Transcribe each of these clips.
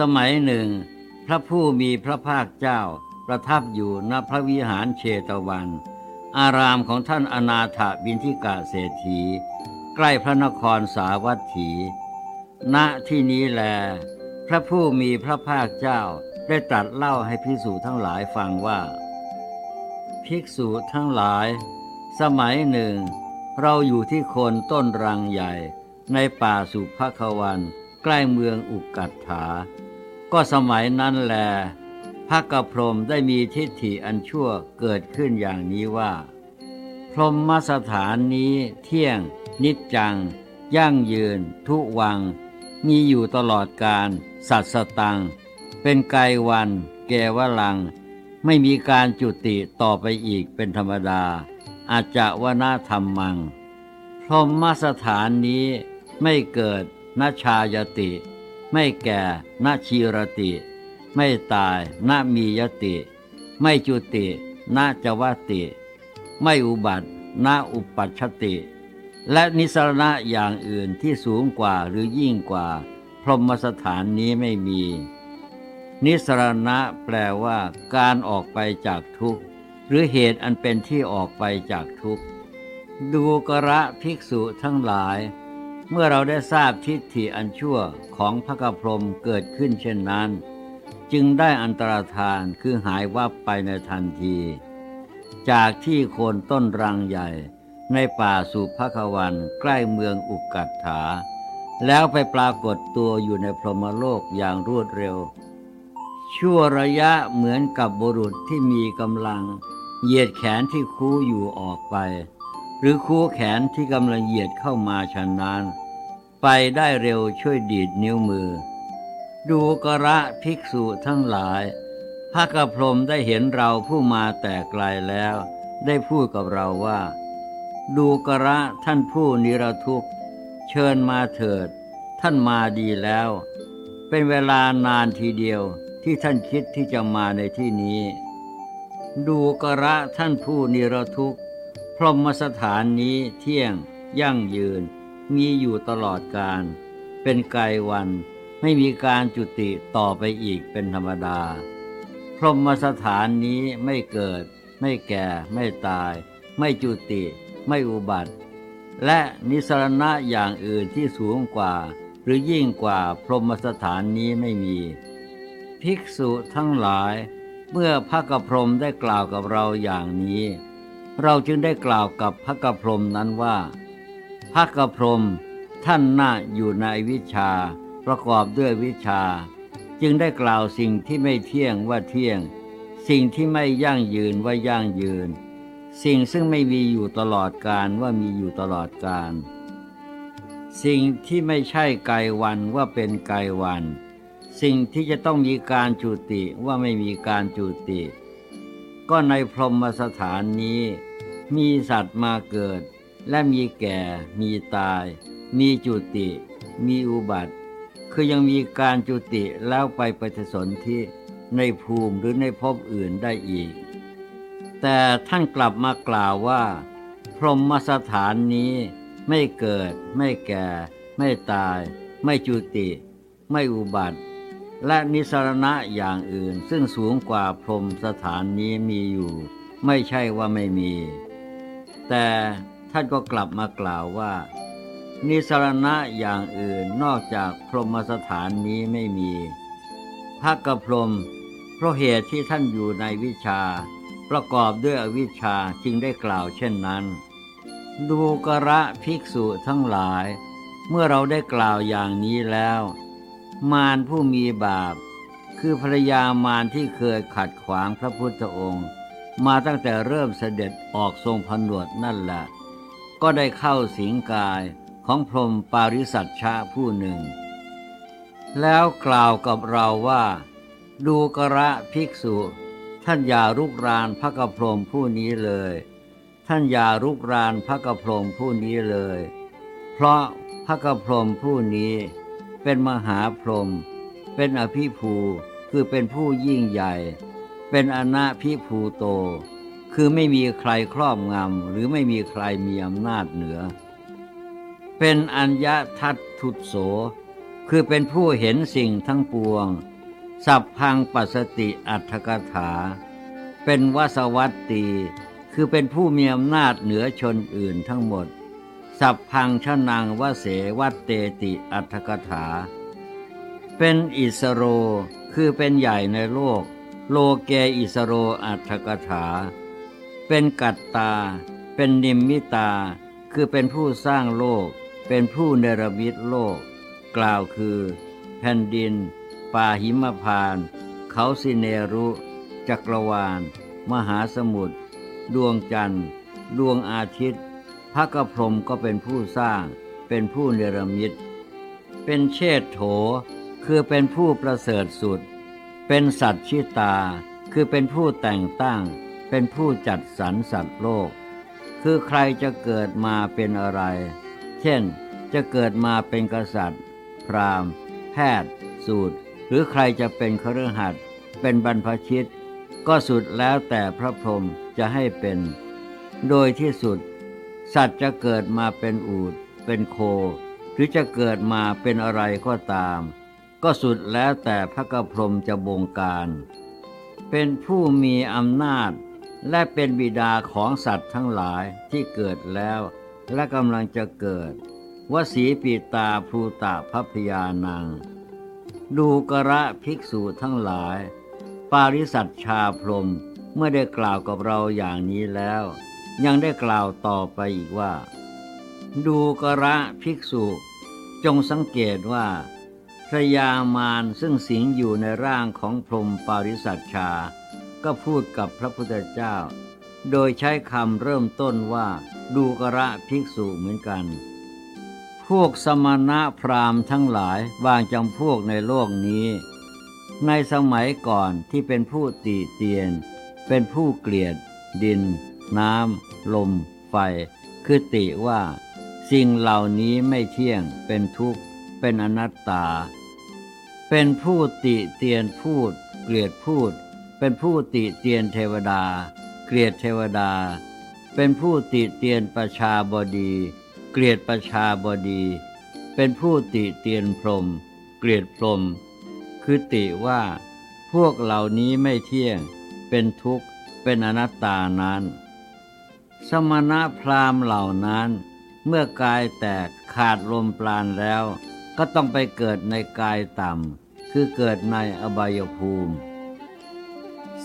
สมัยหนึ่ง พระผู้มีพระภาคเจ้าประทับอยู่ณพระวิหารเชตวัน อารามของท่านอนาถบินทิกะเศรษฐี ใกล้พระนครสาวัตถี ณที่นี้แล พระผู้มีพระภาคเจ้าได้ตรัสเล่าให้ภิกษุทั้งหลายฟังว่า ภิกษุทั้งหลาย สมัยหนึ่ง เราอยู่ที่โคนต้นรังใหญ่ในป่าสุภควัน ใกล้เมืองอุกกัตถา ก็สมัยนั้นแลพระกระพรมได้มีทิฏฐิอันชั่วเกิดขึ้นอย่างนี้ว่า พรหมสถานนี้เที่ยง นิจจัง ยั่งยืน ทุวัง มีอยู่ตลอดการ สัตสตัง เป็นไกลวัน แกวลัง ไม่มีการจุติต่อไปอีกเป็นธรรมดา อาจจะวนาธรรมมัง พรหมสถานนี้ไม่เกิดนชายติ ไม่แก่นาชีรติ ไม่ตายนามียติ ไม่จุตินาจวติ ไม่อุบัตินาอุปัชชติ และนิสรณะอย่างอื่นที่สูงกว่าหรือยิ่งกว่า พรหมสถานนี้ไม่มี นิสรณะแปลว่า การออกไปจากทุกข์ หรือเหตุอันเป็นที่ออกไปจากทุกข์ ดูกระภิกษุทั้งหลาย เมื่อเราได้ทราบทิฏฐิอันชั่วของพระกพรมเกิดขึ้นเช่นนั้น จึงได้อันตรธานคือหายวับไปในทันที จากที่โคนต้นรังใหญ่ ในป่าสุภควันใกล้เมืองอุกกัตถา แล้วไปปรากฏตัวอยู่ในพรหมโลกอย่างรวดเร็ว ชั่วระยะเหมือนกับบุรุษที่มีกำลัง เหยียดแขนที่คูอยู่ออกไป หรือคู่แขนที่กำลังเหยียดเข้ามาชันนั้น ไปได้เร็วช่วยดีดนิ้วมือ ดูกระภิกษุทั้งหลายพระกระพรมได้เห็นเราผู้มาแต่ไกลแล้ว ได้พูดกับเราว่า ดูกระท่านผู้นิรทุกข์ เชิญมาเถิด ท่านมาดีแล้ว เป็นเวลานานทีเดียวที่ท่านคิดที่จะมาในที่นี้ ดูกระท่านผู้นิรทุกข์ พรหมสถานนี้เที่ยง ยั่งยืน มีอยู่ตลอดการ เป็นไกลวัน ไม่มีการจุติต่อไปอีกเป็นธรรมดา พรหมสถานนี้ไม่เกิด ไม่แก่ ไม่ตาย ไม่จุติ ไม่อุบัติ และนิสรณะอย่างอื่นที่สูงกว่า หรือยิ่งกว่าพรหมสถานนี้ไม่มี ภิกษุทั้งหลาย เมื่อพระกระพรมได้กล่าวกับเราอย่างนี้ เราจึงได้กล่าวกับพระกระพรมนั้นว่า พระกระพรมท่านน่าอยู่ในวิชา ประกอบด้วยวิชา จึงได้กล่าวสิ่งที่ไม่เที่ยงว่าเที่ยง สิ่งที่ไม่ยั่งยืนว่ายั่งยืน สิ่งซึ่งไม่มีอยู่ตลอดการว่ามีอยู่ตลอดการ สิ่งที่ไม่ใช่ไกลวันว่าเป็นไกลวัน สิ่งที่จะต้องมีการจุติว่าไม่มีการจุติ ก็ในพรหมสถานนี้ มีสัตว์มาเกิด และมีแก่ มีตาย มีจุติ มีอุบัติ คือยังมีการจุติแล้วไปปฏิสนธิในภูมิหรือในภพอื่นได้อีก แต่ท่านกลับมากล่าวว่า พรหมสถานนี้ไม่เกิด ไม่แก่ ไม่ตาย ไม่จุติ ไม่อุบัติ และนิสรณะอย่างอื่นซึ่งสูงกว่าพรหมสถานนี้มีอยู่ ไม่ใช่ว่าไม่มี แต่ท่านก็กลับมากล่าวว่า นิสรณะอย่างอื่นนอกจากพรหมสถานนี้ไม่มีพระกระพรมเพราะเหตุที่ท่านอยู่ในวิชา ประกอบด้วยอวิชชาจึงได้กล่าวเช่นนั้น ดูกระภิกษุทั้งหลาย เมื่อเราได้กล่าวอย่างนี้แล้ว มารผู้มีบาป คือภรยามารที่เคยขัดขวางพระพุทธองค์ มาตั้งแต่เริ่มเสด็จออกทรงผนวดนั่นแหละก็ได้เข้าสิงกายของพรหมปาริสัชชาผู้หนึ่ง แล้วกล่าวกับเราว่า ดูกระภิกษุ ท่านอย่ารุกรานพระกระพรมผู้นี้เลย ท่านอย่ารุกรานพระกระพรมผู้นี้เลย เพราะพระกระพรมผู้นี้เป็นมหาพรหมเป็นอภิภูคือเป็นผู้ยิ่งใหญ่ เป็นอนาภิภูโต คือไม่มีใครครอบงำหรือไม่มีใครมีอำนาจเหนือ เป็นอัญญทัตทุตโส คือเป็นผู้เห็นสิ่งทั้งปวง สัพพังปัสสติอัตถกถา เป็นวสวัตตี คือเป็นผู้มีอำนาจเหนือชนอื่นทั้งหมด สัพพังชนังวเสวัตเตติอัตถกถา เป็นอิสโร คือเป็นใหญ่ในโลก โลเกอิสโรอัตถกถา เป็นกัตตา เป็นนิมมิตา คือเป็นผู้สร้างโลก เป็นผู้เนรมิตโลก กล่าวคือ แผ่นดิน ป่าหิมพาน เขาสิเนรุ จักรวาล มหาสมุทร ดวงจันทร์ ดวงอาทิตย์ พระกระพรมก็เป็นผู้สร้าง เป็นผู้เนรมิต เป็นเชษโถ คือเป็นผู้ประเสริฐสุด เป็นสัตชิตา คือเป็นผู้แต่งตั้ง เป็นผู้จัดสรรสัตว์โลก คือใครจะเกิดมาเป็นอะไร เช่น จะเกิดมาเป็นกษัตริย์ พราหมณ์ แพทย์ สูตร หรือใครจะเป็นคฤหัสถ์เป็นบรรพชิต ก็สุดแล้วแต่พระพรหมจะให้เป็น โดยที่สุด สัตว์จะเกิดมาเป็นอูฐเป็นโค หรือจะเกิดมาเป็นอะไรก็ตาม ก็สุดแล้วแต่พระกระพรมจะบงการ เป็นผู้มีอำนาจ และเป็นบิดาของสัตว์ทั้งหลายที่เกิดแล้วและกำลังจะเกิด วสีปีตาภูตาพัพยานังดูกระภิกษุทั้งหลาย ปาริสัตชาพรมเมื่อได้กล่าวกับเราอย่างนี้แล้ว ยังได้กล่าวต่อไปอีกว่า ดูกระภิกษุ จงสังเกตว่า พระยามารซึ่งสิงอยู่ในร่างของพรหมปาริสัตชา ก็พูดกับพระพุทธเจ้า โดยใช้คำเริ่มต้นว่า ดูกระภิกษุเหมือนกัน พวกสมณะพราหมณ์ทั้งหลายบางจำพวกในโลกนี้ ในสมัยก่อนที่เป็นผู้ตีเตียน เป็นผู้เกลียด ดิน น้ำ ลม ไฟ คือติว่า สิ่งเหล่านี้ไม่เที่ยงเป็นทุกข์เป็นอนัตตา เป็นผู้ติเตียนพูด เกลียดพูด เป็นผู้ติเตียนเทวดา เกลียดเทวดา เป็นผู้ติเตียนประชาบดี เกลียดประชาบดี เป็นผู้ติเตียนพรหมเกลียดพรหมคือติว่า พวกเหล่านี้ไม่เที่ยง เป็นทุกข์เป็นอนัตตานั้น สมณะพราหมณ์เหล่านั้น เมื่อกายแตกขาดลมปราณแล้ว ก็ต้องไปเกิดในกายต่ำ คือเกิดในอบายภูมิ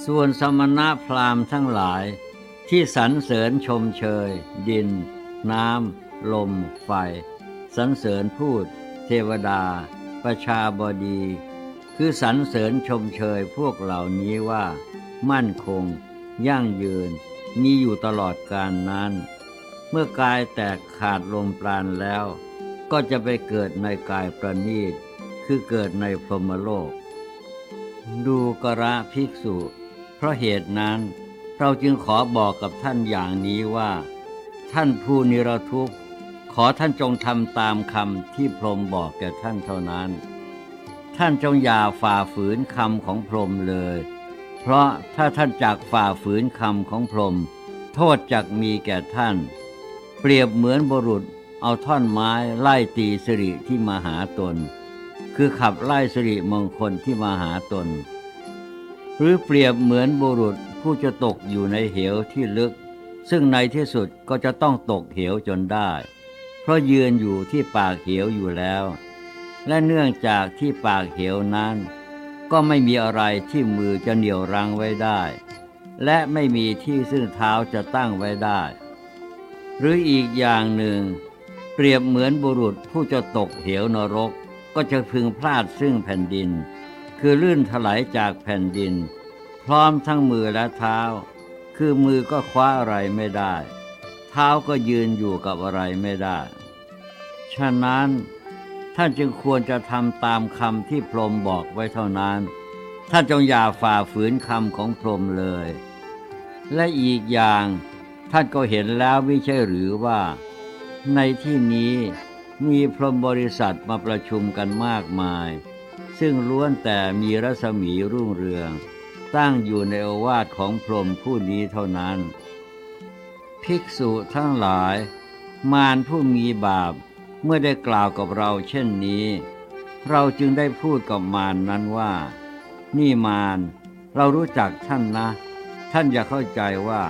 ส่วนสมณะพราหมณ์ทั้งหลาย ที่สรรเสริญชมเชย ดิน น้ำ ลม ไฟ สรรเสริญพูด เทวดา ประชาบดี คือสรรเสริญชมเชยพวกเหล่านี้ว่า มั่นคง ยั่งยืน มีอยู่ตลอดกาลนั้น เมื่อกายแตกขาดลมปราณแล้ว ก็จะไปเกิดในกายประณีต คือเกิดในพรหมโลก ดูกระภิกษุ เพราะเหตุนั้น เราจึงขอบอกกับท่านอย่างนี้ว่า ท่านผู้นิรทุกข์ ขอท่านจงทำตามคำที่พรหมบอกแก่ท่านเท่านั้น ท่านจงอย่าฝ่าฝืนคำของพรหมเลย เพราะถ้าท่านจากฝ่าฝืนคำของพรหมโทษจักมีแก่ท่าน เปรียบเหมือนบุรุษ เอาท่อนไม้ไล่ตีสิริที่มาหาตน คือขับไล่สิริมงคลที่มาหาตน หรือเปรียบเหมือนบุรุษผู้จะตกอยู่ในเหวที่ลึก ซึ่งในที่สุดก็จะต้องตกเหวจนได้ เพราะยืนอยู่ที่ปากเหวอยู่แล้ว และเนื่องจากที่ปากเหวนั้น ก็ไม่มีอะไรที่มือจะเหนี่ยวรั้งไว้ได้ และไม่มีที่ซึ่งเท้าจะตั้งไว้ได้หรืออีกอย่างหนึ่ง เปรียบเหมือนบุรุษผู้จะตกเหวนรก ก็จะพึงพลาดซึ่งแผ่นดิน คือลื่นถลายจากแผ่นดิน พร้อมทั้งมือและเท้า คือมือก็คว้าอะไรไม่ได้ เท้าก็ยืนอยู่กับอะไรไม่ได้ ฉะนั้นท่านจึงควรจะทำตามคำที่พรหมบอกไว้เท่านั้น ท่านจงอย่าฝ่าฝืนคำของพรหมเลย และอีกอย่างท่านก็เห็นแล้วไม่ใช่หรือว่า ในที่นี้มีพรหมบริษัทมาประชุมกันมากมาย ซึ่งล้วนแต่มีรัศมีรุ่งเรือง ตั้งอยู่ในโอวาทของพรหมผู้นี้เท่านั้น ภิกษุทั้งหลาย มารผู้มีบาปเมื่อได้กล่าวกับเราเช่นนี้ เราจึงได้พูดกับมารนนั้นว่า นี่มารเรารู้จักท่านนะ ท่านอย่าเข้าใจว่า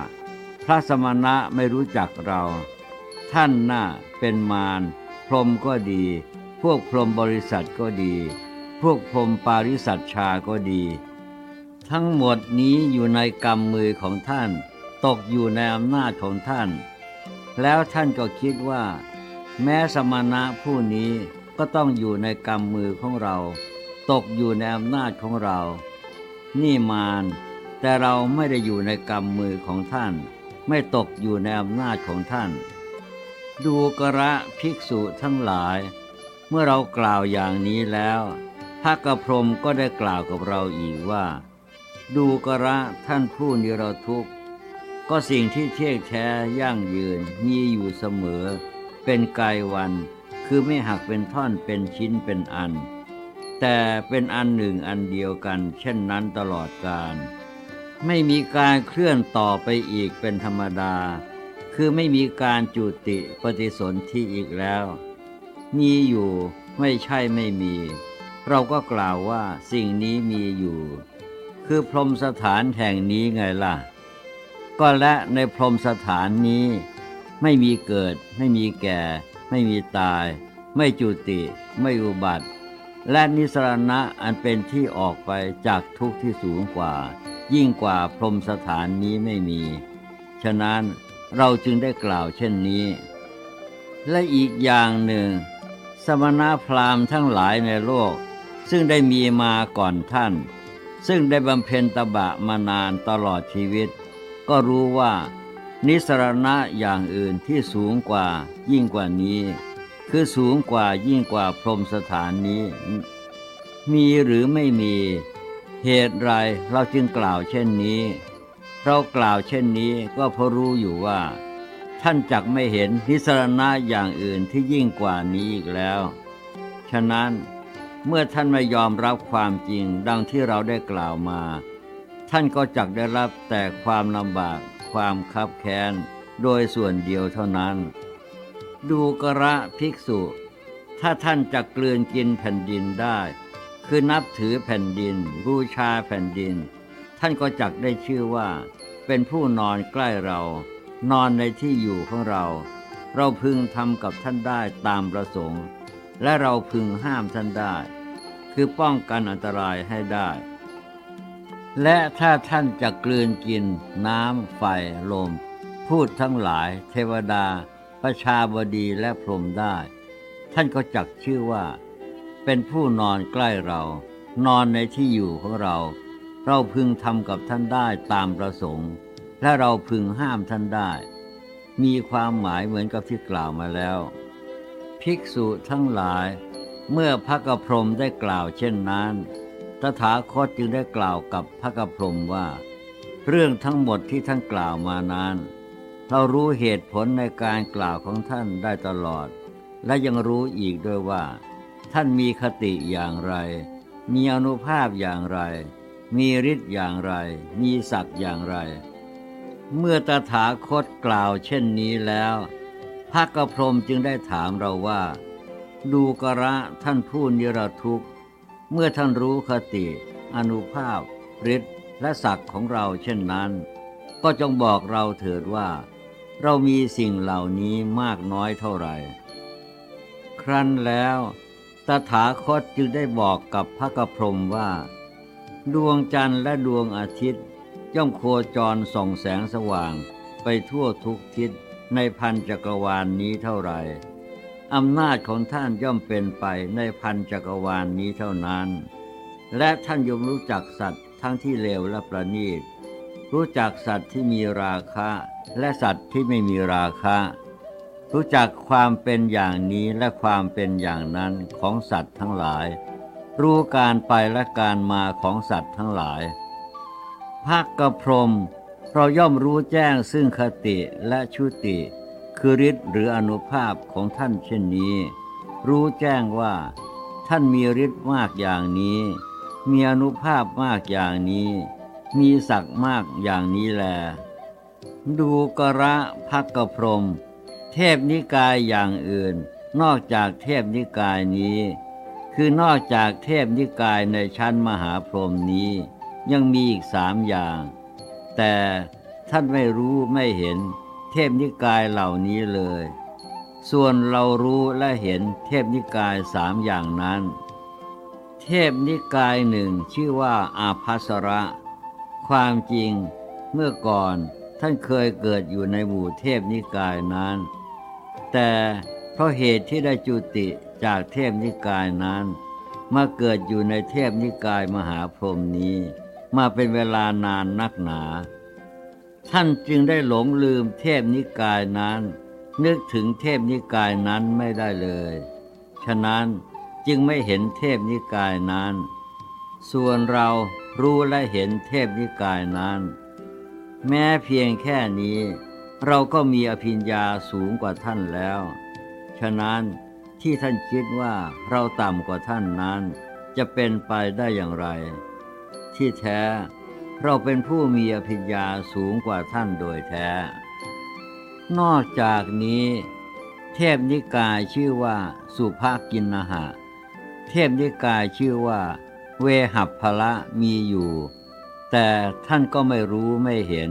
พระสมณะไม่รู้จักเรา ท่านน่ะเป็นมารพรมก็ดี พวกพรมบริษัทก็ดี พวกพรมปาริสัทชาก็ดี ทั้งหมดนี้อยู่ในกำมือของท่าน ตกอยู่ในอำนาจของท่าน แล้วท่านก็คิดว่า แม้สมณะผู้นี้ก็ต้องอยู่ในกำมือของเรา ตกอยู่ในอำนาจของเรา นี่มารแต่เราไม่ได้อยู่ในกำมือของท่าน ไม่ตกอยู่ในอำนาจของท่าน ดูกระภิกษุทั้งหลาย เมื่อเรากล่าวอย่างนี้แล้วพระกระพรมก็ได้กล่าวกับเราอีกว่า ดูกระท่านผู้นิรทุกข์ ก็สิ่งที่เที่ยงแท้ยั่งยืนมีอยู่เสมอ เป็นกายวันคือไม่หักเป็นท่อนเป็นชิ้นเป็นอัน แต่เป็นอันหนึ่งอันเดียวกัน เช่นนั้นตลอดกาลไม่มีการเคลื่อนต่อไปอีกเป็นธรรมดา คือไม่มีการจุติปฏิสนธิอีกแล้ว มีอยู่ไม่ใช่ไม่มี เราก็กล่าวว่าสิ่งนี้มีอยู่ คือพรมสถานแห่งนี้ไงล่ะ ก็และในพรมสถานนี้ ไม่มีเกิด ไม่มีแก่ ไม่มีตาย ไม่จุติ ไม่อุบัติ และนิสรณะอันเป็นที่ออกไปจากทุกข์ที่สูงกว่า ยิ่งกว่าพรมสถานนี้ไม่มี ฉะนั้น เราจึงได้กล่าวเช่นนี้ และอีกอย่างหนึ่ง สมณพราหมณ์ทั้งหลายในโลก ซึ่งได้มีมาก่อนท่าน ซึ่งได้บำเพ็ญตบะมานานตลอดชีวิต ก็รู้ว่า นิสรณะอย่างอื่นที่สูงกว่ายิ่งกว่านี้ คือสูงกว่ายิ่งกว่าพรมสถานนี้ มีหรือไม่มี เหตุไรเราจึงกล่าวเช่นนี้ เรากล่าวเช่นนี้ก็เพราะรู้อยู่ว่า ท่านจักไม่เห็นนิสรณะอย่างอื่นที่ยิ่งกว่านี้อีกแล้ว ฉะนั้นเมื่อท่านไม่ยอมรับความจริงดังที่เราได้กล่าวมา ท่านก็จักได้รับแต่ความลำบาก ความคับแค้น โดยส่วนเดียวเท่านั้น ดูกระภิกษุ ถ้าท่านจะกลืนกินแผ่นดินได้ คือนับถือแผ่นดิน บูชาแผ่นดิน ท่านก็จักได้ชื่อว่า เป็นผู้นอนใกล้เรา นอนในที่อยู่ของเรา เราพึงทำกับท่านได้ตามประสงค์ และเราพึงห้ามท่านได้ คือป้องกันอันตรายให้ได้ และถ้าท่านจะกลืนกิน น้ำไฟลม พูดทั้งหลาย เทวดา ประชาบดีและพรหมได้ ท่านก็จักชื่อว่า เป็นผู้นอนใกล้เรา นอนในที่อยู่ของเรา เราพึงทำกับท่านได้ตามประสงค์ และเราพึงห้ามท่านได้ มีความหมายเหมือนกับที่กล่าวมาแล้ว ภิกษุทั้งหลาย เมื่อพระกพรมได้กล่าวเช่นนั้น ตถาคตจึงได้กล่าวกับพระกพรมว่า เรื่องทั้งหมดที่ท่านกล่าวมานั้น เรารู้เหตุผลในการกล่าวของท่านได้ตลอด และยังรู้อีกด้วยว่า ท่านมีคติอย่างไร มีอนุภาพอย่างไร มีฤทธิ์อย่างไร มีศักดิ์อย่างไร เมื่อตถาคตกล่าวเช่นนี้แล้วพระกพรมจึงได้ถามเราว่า ดูกระท่านผู้นิรทุกข์ เมื่อท่านรู้คติ อนุภาพฤทธิ์และศักดิ์ของเราเช่นนั้น ก็จงบอกเราเถิดว่า เรามีสิ่งเหล่านี้มากน้อยเท่าไหร่ ครั้นแล้ว ตถาคตจึงได้บอกกับพระกพรมว่า ดวงจันทร์และดวงอาทิตย์ ย่อมโคจรส่องแสงสว่าง ไปทั่วทุกทิศในพันจักรวาลนนี้เท่าไหร่อำนาจของท่านย่อมเป็นไปในพันจักรวาลนนี้เท่านั้น และท่านย่อมรู้จักสัตว์ทั้งที่เลวและประณีต รู้จักสัตว์ที่มีราคะ และสัตว์ที่ไม่มีราคะ รู้จักความเป็นอย่างนี้และความเป็นอย่างนั้นของสัตว์ทั้งหลาย รู้การไปและการมาของสัตว์ทั้งหลายภาคกระพรมเราย่อมรู้แจ้งซึ่งคติและชุติ คือฤทธิ์หรืออนุภาพของท่านเช่นนี้ รู้แจ้งว่า ท่านมีฤทธิ์มากอย่างนี้ มีอนุภาพมากอย่างนี้ มีศักดิ์มากอย่างนี้แล ดูกระพักกระพรม เทพนิกายอย่างอื่น นอกจากเทพนิกายนี้ คือนอกจากเทพนิกายในชั้นมหาพรหมนี้ ยังมีอีกสามอย่าง แต่ท่านไม่รู้ไม่เห็นเทพนิกายเหล่านี้เลย ส่วนเรารู้และเห็นเทพนิกายสามอย่างนั้น เทพนิกายหนึ่งชื่อว่าอาภัสระ ความจริงเมื่อก่อนท่านเคยเกิดอยู่ในหมู่เทพนิกายนั้น แต่เพราะเหตุที่ได้จุติ จากเทพนิกายนั้น มาเกิดอยู่ในเทพนิกายมหาพรหมนี้ มาเป็นเวลานานนักหนา ท่านจึงได้หลงลืมเทพนิกายนั้น นึกถึงเทพนิกายนั้นไม่ได้เลย ฉะนั้นจึงไม่เห็นเทพนิกายนั้น ส่วนเรารู้และเห็นเทพนิกายนั้น แม้เพียงแค่นี้ เราก็มีอภิญญาสูงกว่าท่านแล้ว ฉะนั้น ที่ท่านคิดว่าเราต่ำกว่าท่านนั้น จะเป็นไปได้อย่างไร ที่แท้เราเป็นผู้มีอภิญญาสูงกว่าท่านโดยแท้ นอกจากนี้ เทพนิกายชื่อว่าสุภากินนหะ เทพนิกายชื่อว่า เวหัพพละมีอยู่ แต่ท่านก็ไม่รู้ไม่เห็น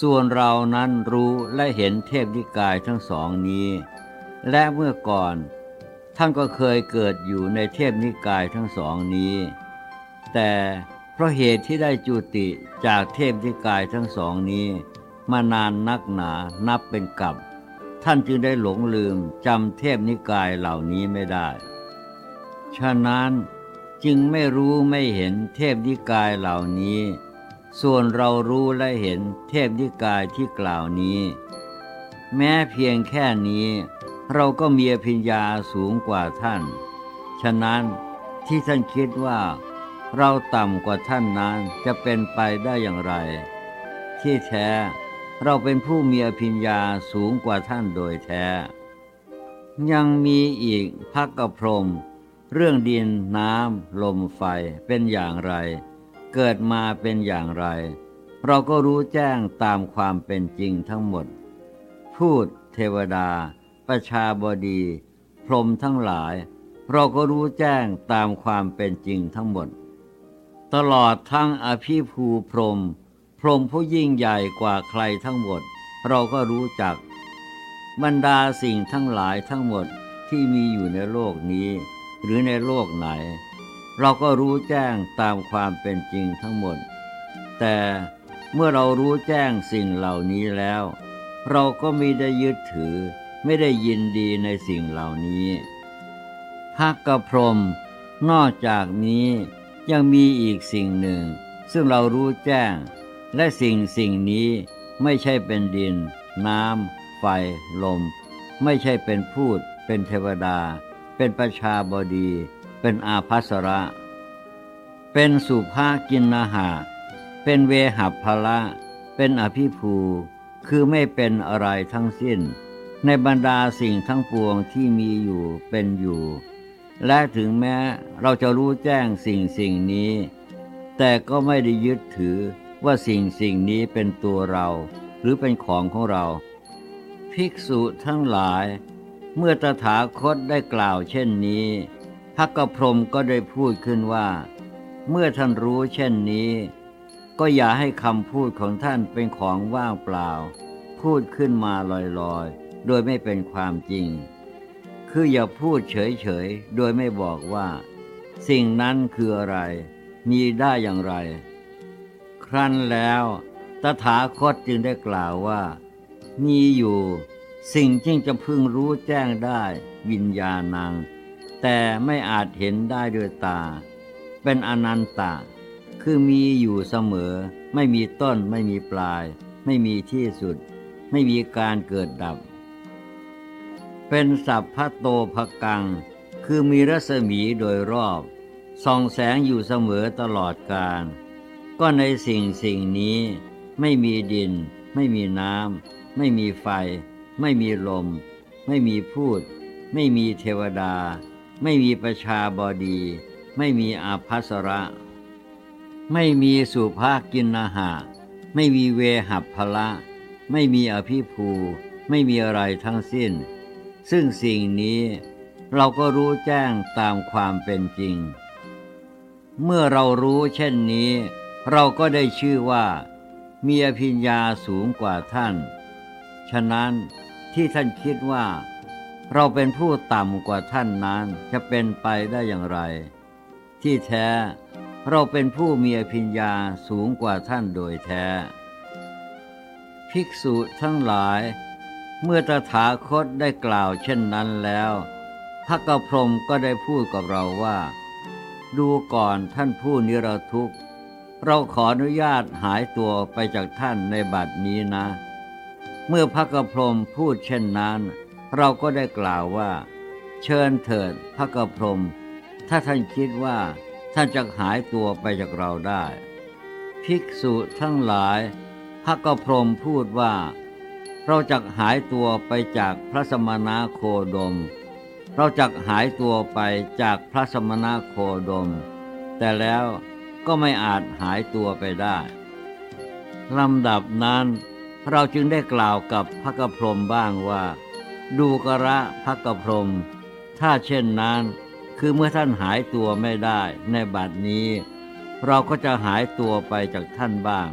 ส่วนเรานั้นรู้และเห็นเทพนิกายทั้งสองนี้ และเมื่อก่อน ท่านก็เคยเกิดอยู่ในเทพนิกายทั้งสองนี้ แต่เพราะเหตุที่ได้จุติจากเทพนิกายทั้งสองนี้ มานานนักหนานับเป็นกับท่านจึงได้หลงลืมจำเทพนิกายเหล่านี้ไม่ได้ ฉะนั้นจึงไม่รู้ไม่เห็นเทพนิกายเหล่านี้ ส่วนเรารู้และเห็นเทพนิกายที่กล่าวนี้ แม้เพียงแค่นี้ เราก็มีอภิญญาสูงกว่าท่าน ฉะนั้นที่ท่านคิดว่า เราต่ำกว่าท่านนั้นจะเป็นไปได้อย่างไร ที่แท้เราเป็นผู้มีอภิญญาสูงกว่าท่านโดยแท้ ยังมีอีกพักกระพรม เรื่องดินน้ำลมไฟเป็นอย่างไร เกิดมาเป็นอย่างไร เราก็รู้แจ้งตามความเป็นจริงทั้งหมด พูดเทวดา ประชาบดี พรหมทั้งหลาย เราก็รู้แจ้งตามความเป็นจริงทั้งหมด ตลอดทั้งอภิภูพรหมพรหมผู้ยิ่งใหญ่กว่าใครทั้งหมด เราก็รู้จัก บรรดาสิ่งทั้งหลายทั้งหมดที่มีอยู่ในโลกนี้ หรือในโลกไหน เราก็รู้แจ้งตามความเป็นจริงทั้งหมด แต่เมื่อเรารู้แจ้งสิ่งเหล่านี้แล้ว เราก็ม่ได้ยึดถือ ไม่ได้ยินดีในสิ่งเหล่านี้พักกระพรม นอกจากนี้ยังมีอีกสิ่งหนึ่ง ซึ่งเรารู้แจ้ง และสิ่งสิ่งนี้ไม่ใช่เป็นดิน น้ำ ไฟ ลม ไม่ใช่เป็นพูด เป็นเทวดา เป็นประชาบดี เป็นอาภัสระ เป็นสุภากินนาหา เป็นเวหัพพละ เป็นอภิภู คือไม่เป็นอะไรทั้งสิ้น ในบรรดาสิ่งทั้งปวงที่มีอยู่เป็นอยู่ และถึงแม้เราจะรู้แจ้งสิ่งสิ่งนี้ แต่ก็ไม่ได้ยึดถือว่าสิ่งสิ่งนี้เป็นตัวเรา หรือเป็นของของเรา ภิกษุทั้งหลาย เมื่อตถาคตได้กล่าวเช่นนี้พระกพรมก็ได้พูดขึ้นว่า เมื่อท่านรู้เช่นนี้ ก็อย่าให้คำพูดของท่านเป็นของว่างเปล่า พูดขึ้นมาลอยๆ โดยไม่เป็นความจริง คืออย่าพูดเฉยๆ โดยไม่บอกว่า สิ่งนั้นคืออะไร มีได้อย่างไร ครั้นแล้วตถาคตจึงได้กล่าวว่า มีอยู่ สิ่งที่จะพึงรู้แจ้งได้วิญญาณัง แต่ไม่อาจเห็นได้ด้วยตา เป็นอนันตะ คือมีอยู่เสมอ ไม่มีต้นไม่มีปลาย ไม่มีที่สุด ไม่มีการเกิดดับ เป็นสัพพะโตภกัง คือมีรัศมีโดยรอบ ส่องแสงอยู่เสมอตลอดกาลก็ในสิ่งสิ่งนี้ ไม่มีดิน ไม่มีน้ำไม่มีไฟ ไม่มีลม ไม่มีพูด ไม่มีเทวดา ไม่มีประชาบดี ไม่มีอาภัสระ ไม่มีสุภากินนาหาไม่มีเวหัพพละ ไม่มีอภิภู ไม่มีอะไรทั้งสิ้น ซึ่งสิ่งนี้เราก็รู้แจ้งตามความเป็นจริง เมื่อเรารู้เช่นนี้ เราก็ได้ชื่อว่า มีอภิญญาสูงกว่าท่าน ฉะนั้นที่ท่านคิดว่า เราเป็นผู้ต่ำกว่าท่านนั้นจะเป็นไปได้อย่างไร ที่แท้เราเป็นผู้มีอภิญญาสูงกว่าท่านโดยแท้ ภิกษุทั้งหลาย เมื่อตถาคตได้กล่าวเช่นนั้นแล้วพระกพรมก็ได้พูดกับเราว่า ดูก่อนท่านผู้นิรทุกข์ เราขออนุญาตหายตัวไปจากท่านในบัดนี้นะ เมื่อพระกพรมพูดเช่นนั้น เราก็ได้กล่าวว่า เชิญเถิดพระกพรม ถ้าท่านคิดว่าท่านจะหายตัวไปจากเราได้ ภิกษุทั้งหลายพระกพรมพูดว่า เราจะหายตัวไปจากพระสมณโคดม เราจะหายตัวไปจากพระสมณโคดม แต่แล้วก็ไม่อาจหายตัวไปได้ลำดับนั้นเราจึงได้กล่าวกับพระกพรมบ้างว่า ดูกระพระกพรม ถ้าเช่นนั้น คือเมื่อท่านหายตัวไม่ได้ในบัดนี้ เราก็จะหายตัวไปจากท่านบ้าง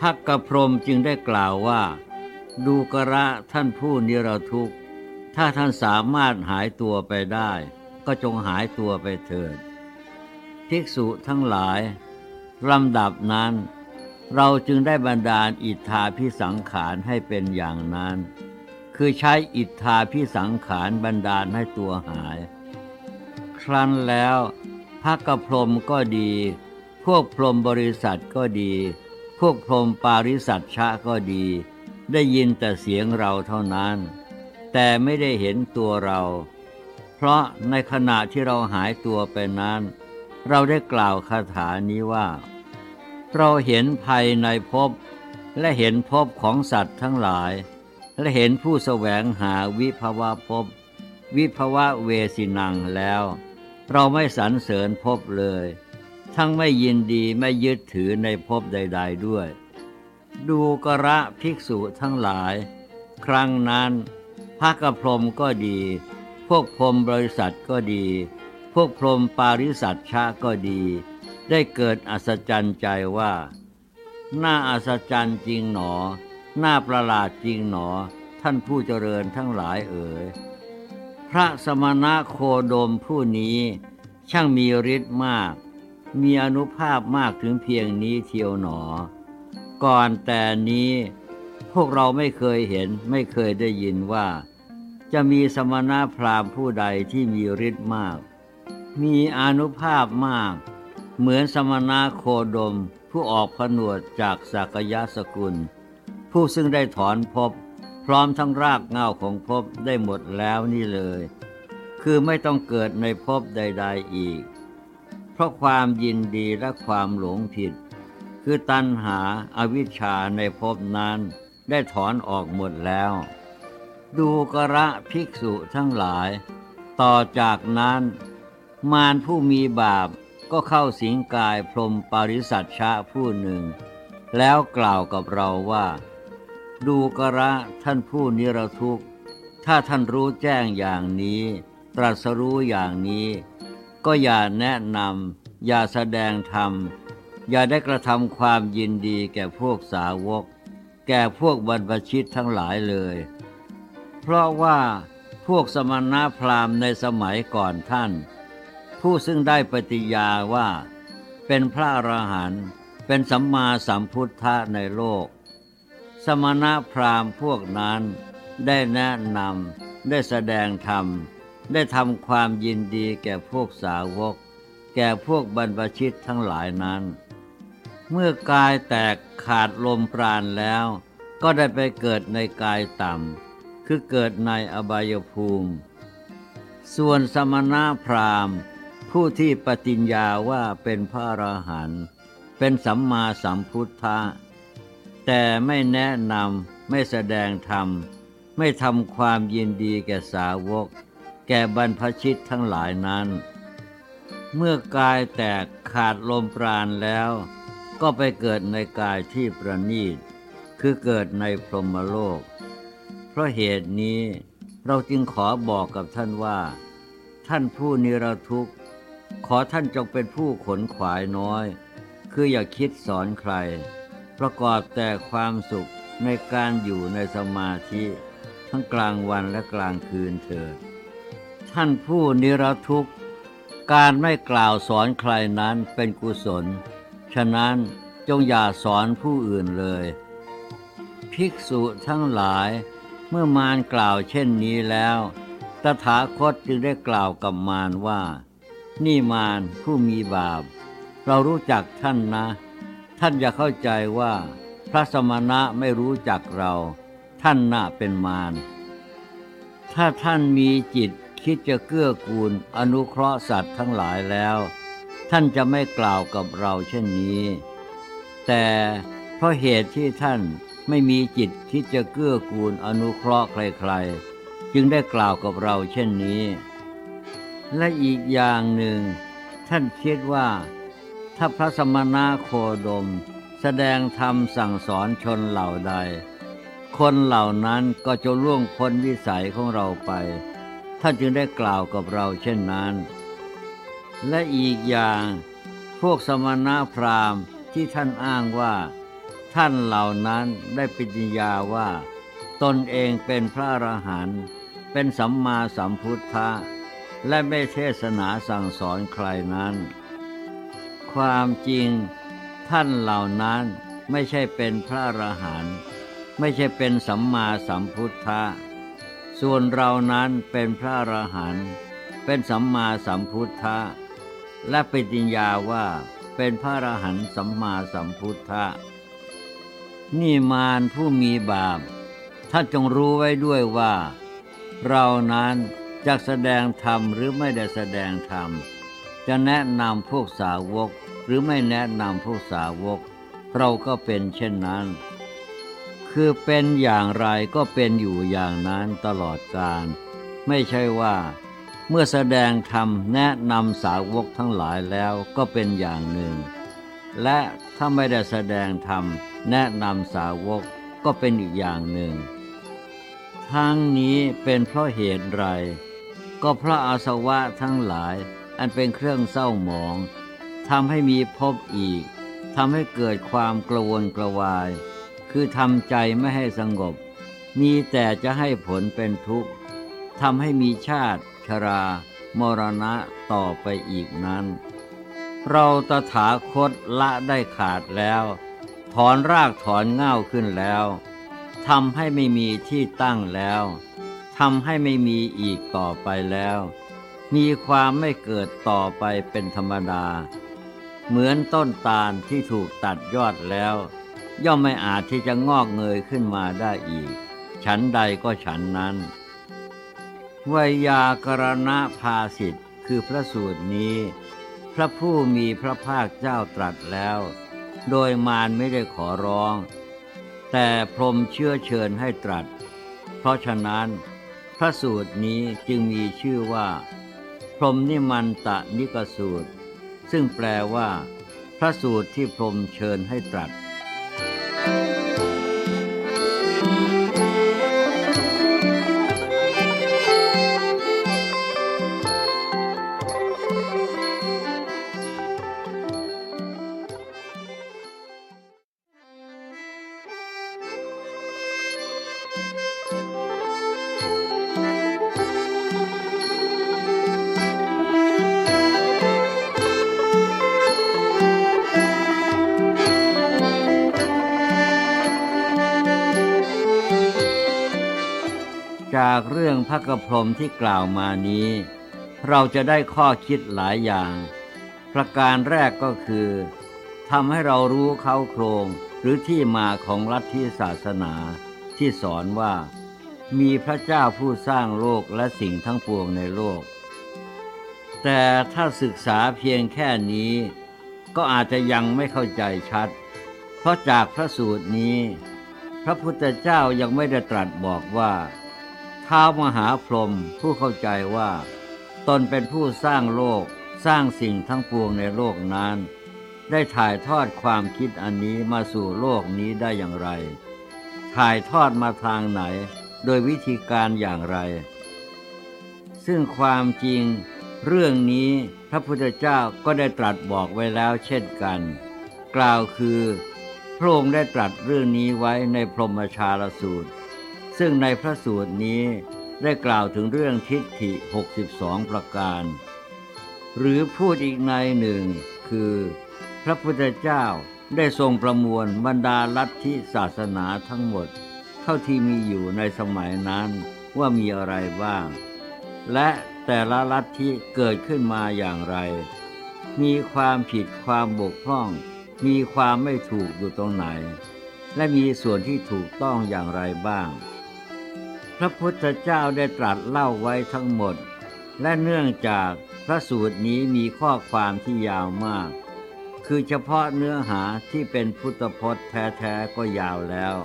พักกระพรมจึงได้กล่าวว่า ดูกระท่านผู้นิรทุกข์ ถ้าท่านสามารถหายตัวไปได้ ก็จงหายตัวไปเถิด ภิกษุทั้งหลายลำดับนั้น เราจึงได้บรรดาลอิทธาพิสังขารให้เป็นอย่างนั้น คือใช้อิทธาพิสังขารบรรดาลให้ตัวหาย ครั้นแล้วพระกพรมก็ดี พวกพรมบริษัทก็ดี พวกพรมปาริสัทชะก็ดี ได้ยินแต่เสียงเราเท่านั้น แต่ไม่ได้เห็นตัวเรา เพราะในขณะที่เราหายตัวไปนั้น เราได้กล่าวคาถานี้ว่า เราเห็นภัยในภพและเห็นภพของสัตว์ทั้งหลาย และเห็นผู้แสวงหาวิภวะภพวิภวะเวสินังแล้ว เราไม่สรรเสริญภพเลย ทั้งไม่ยินดีไม่ยึดถือในพบใด ๆด้วย ดูกระภิกษุทั้งหลาย ครั้งนั้นพระกระพรมก็ดี พวกพรมบริษัทก็ดี พวกพรมปาริสัทชาก็ดี ได้เกิดอัศจรรย์ใจว่า น่าอัศจรรย์จริงหนอ น่าประหลาดจริงหนอ ท่านผู้เจริญทั้งหลายเอ๋ยพระสมณะโคดมผู้นี้ช่างมีฤทธิ์มาก มีอนุภาพมากถึงเพียงนี้เทียวหนอ ก่อนแต่นี้พวกเราไม่เคยเห็นไม่เคยได้ยินว่า จะมีสมณะพราหมณ์ผู้ใดที่มีฤทธิ์มาก มีอนุภาพมาก เหมือนสมณะโคดมผู้ออกผนวดจากสักยะสกุล ผู้ซึ่งได้ถอนภพพร้อมทั้งรากเงาของภพได้หมดแล้วนี่เลย คือไม่ต้องเกิดในภพใด ๆอีก เพราะความยินดีและความหลงผิด คือตัณหาอาวิชชาในภพนั้นได้ถอนออกหมดแล้ว ดูกระภิกษุทั้งหลาย ต่อจากนั้น มารผู้มีบาปก็เข้าสิงกายพรมปาริสัทชะผู้หนึ่ง แล้วกล่าวกับเราว่า ดูกระท่านผู้นิรทุกข์ ถ้าท่านรู้แจ้งอย่างนี้ ตรัสรู้อย่างนี้ ก็อย่าแนะนำอย่าแสดงธรรม อย่าได้กระทำความยินดีแก่พวกสาวก แก่พวกบรรพชิตทั้งหลายเลย เพราะว่าพวกสมณะพราหมณ์ในสมัยก่อนท่าน ผู้ซึ่งได้ปฏิญาว่า เป็นพระอรหันต์เป็นสัมมาสัมพุทธะในโลก สมณะพราหมณ์พวกนั้นได้แนะนำได้แสดงธรรม ได้ทำความยินดีแก่พวกสาวก แก่พวกบรรพชิตทั้งหลายนั้น เมื่อกายแตกขาดลมปราณแล้ว ก็ได้ไปเกิดในกายต่ำ คือเกิดในอบายภูมิ ส่วนสมณะพราหมณ์ ผู้ที่ปฏิญญาว่าเป็นพระอรหันต์เป็นสัมมาสัมพุทธะแต่ไม่แนะนำไม่แสดงธรรม ไม่ทำความยินดีแก่สาวก แก่บรรพชิตทั้งหลายนั้น เมื่อกายแตกขาดลมปราณแล้ว ก็ไปเกิดในกายที่ประณีต คือเกิดในพรหมโลก เพราะเหตุนี้เราจึงขอบอกกับท่านว่า ท่านผู้นิรทุกข์ ขอท่านจงเป็นผู้ขนขวายน้อย คืออย่าคิดสอนใคร ประกอบแต่ความสุขในการอยู่ในสมาธิ ทั้งกลางวันและกลางคืนเถิด ท่านผู้นิรทุกข์ การไม่กล่าวสอนใครนั้นเป็นกุศล ฉะนั้นจงอย่าสอนผู้อื่นเลย ภิกษุทั้งหลายเมื่อมารกล่าวเช่นนี้แล้ว ตถาคตจึงได้กล่าวกับมารว่า นี่มารผู้มีบาป เรารู้จักท่านนะ ท่านอย่าเข้าใจว่า พระสมณะไม่รู้จักเรา ท่านน่ะเป็นมารถ้าท่านมีจิต คิดจะเกื้อกูลอนุเคราะห์สัตว์ทั้งหลายแล้ว ท่านจะไม่กล่าวกับเราเช่นนี้ แต่เพราะเหตุที่ท่านไม่มีจิตคิดจะเกื้อกูลอนุเคราะห์ใครๆ จึงได้กล่าวกับเราเช่นนี้ และอีกอย่างหนึ่ง ท่านคิดว่า ถ้าพระสมณะโคดม แสดงธรรมสั่งสอนชนเหล่าใด คนเหล่านั้นก็จะล่วงพ้นวิสัยของเราไป ท่านจึงได้กล่าวกับเราเช่นนั้น และอีกอย่างพวกสมณะพราหมณ์ที่ท่านอ้างว่า ท่านเหล่านั้นได้ปฏิญญาว่า ตนเองเป็นพระอรหันต์เป็นสัมมาสัมพุทธะและไม่เทศนาสั่งสอนใครนั้น ความจริงท่านเหล่านั้นไม่ใช่เป็นพระอรหันต์ไม่ใช่เป็นสัมมาสัมพุทธะ ส่วนเรานั้นเป็นพระอรหันต์เป็นสัมมาสัมพุทธะ และปฏิญญาว่าเป็นพระอรหันต์สัมมาสัมพุทธะ นี่มารผู้มีบาปท่านจงรู้ไว้ด้วยว่า เรานั้นจะแสดงธรรมหรือไม่ได้แสดงธรรม จะแนะนำพวกสาวกหรือไม่แนะนำพวกสาวก เราก็เป็นเช่นนั้น คือเป็นอย่างไรก็เป็นอยู่อย่างนั้นตลอดกาลไม่ใช่ว่า เมื่อแสดงธรรมแนะนำสาวกทั้งหลายแล้วก็เป็นอย่างหนึ่ง และถ้าไม่ได้แสดงธรรมแนะนำสาวกก็เป็นอีกอย่างหนึ่ง ทั้งนี้เป็นเพราะเหตุไร ก็เพราะอาสวะทั้งหลายอันเป็นเครื่องเศร้าหมองทำให้มีภพอีกทำให้เกิดความกระวนกระวาย คือทำใจไม่ให้สงบ มีแต่จะให้ผลเป็นทุกข์ทำให้มีชาติ ชรา มรณะต่อไปอีกนั้น เราตถาคตละได้ขาดแล้ว ถอนรากถอนเง่าขึ้นแล้วทำให้ไม่มีที่ตั้งแล้วทำให้ไม่มีอีกต่อไปแล้ว มีความไม่เกิดต่อไปเป็นธรรมดา เหมือนต้นตาลที่ถูกตัดยอดแล้ว ย่อมไม่อาจที่จะงอกเงยขึ้นมาได้อีก ฉันใดก็ฉันนั้นวยากรณภาสิทธิ์คือพระสูตรนี้ พระผู้มีพระภาคเจ้าตรัสแล้ว โดยมารไม่ได้ขอร้อง แต่พรมเชื่อเชิญให้ตรัส เพราะฉะนั้นพระสูตรนี้จึงมีชื่อว่า พรมนิมันตะนิกสูตร ซึ่งแปลว่า พระสูตรที่พรมเชิญให้ตรัส จากเรื่องพระกระพรมที่กล่าวมานี้ เราจะได้ข้อคิดหลายอย่าง ประการแรกก็คือทำให้เรารู้เข้าโครงหรือที่มาของลัทธิศาสนาที่สอนว่า มีพระเจ้าผู้สร้างโลกและสิ่งทั้งปวงในโลก แต่ถ้าศึกษาเพียงแค่นี้ ก็อาจจะยังไม่เข้าใจชัด เพราะจากพระสูตรนี้ พระพุทธเจ้ายังไม่ได้ตรัสบอกว่า ท้าวมหาพรหมผู้เข้าใจว่า ตนเป็นผู้สร้างโลกสร้างสิ่งทั้งปวงในโลกนั้น ได้ถ่ายทอดความคิดอันนี้มาสู่โลกนี้ได้อย่างไร ถ่ายทอดมาทางไหน โดยวิธีการอย่างไร ซึ่งความจริงเรื่องนี้พระพุทธเจ้าก็ได้ตรัสบอกไว้แล้วเช่นกัน กล่าวคือ พระองค์ได้ตรัสเรื่องนี้ไว้ในพรหมชาลสูตร ซึ่งในพระสูตรนี้ได้กล่าวถึงเรื่องทิฏฐิ 62 ประการ หรือพูดอีกในหนึ่งคือ พระพุทธเจ้าได้ทรงประมวลบรรดาลัทธิศาสนาทั้งหมด เท่าที่มีอยู่ในสมัยนั้นว่ามีอะไรบ้าง และแต่ละลัทธิเกิดขึ้นมาอย่างไร มีความผิดความบกพร่อง มีความไม่ถูกอยู่ตรงไหน และมีส่วนที่ถูกต้องอย่างไรบ้าง พระพุทธเจ้าได้ตรัสเล่าไว้ทั้งหมด และเนื่องจากพระสูตรนี้มีข้อความที่ยาวมาก คือเฉพาะเนื้อหาที่เป็นพุทธพจน์แท้ๆก็ยาวแล้ว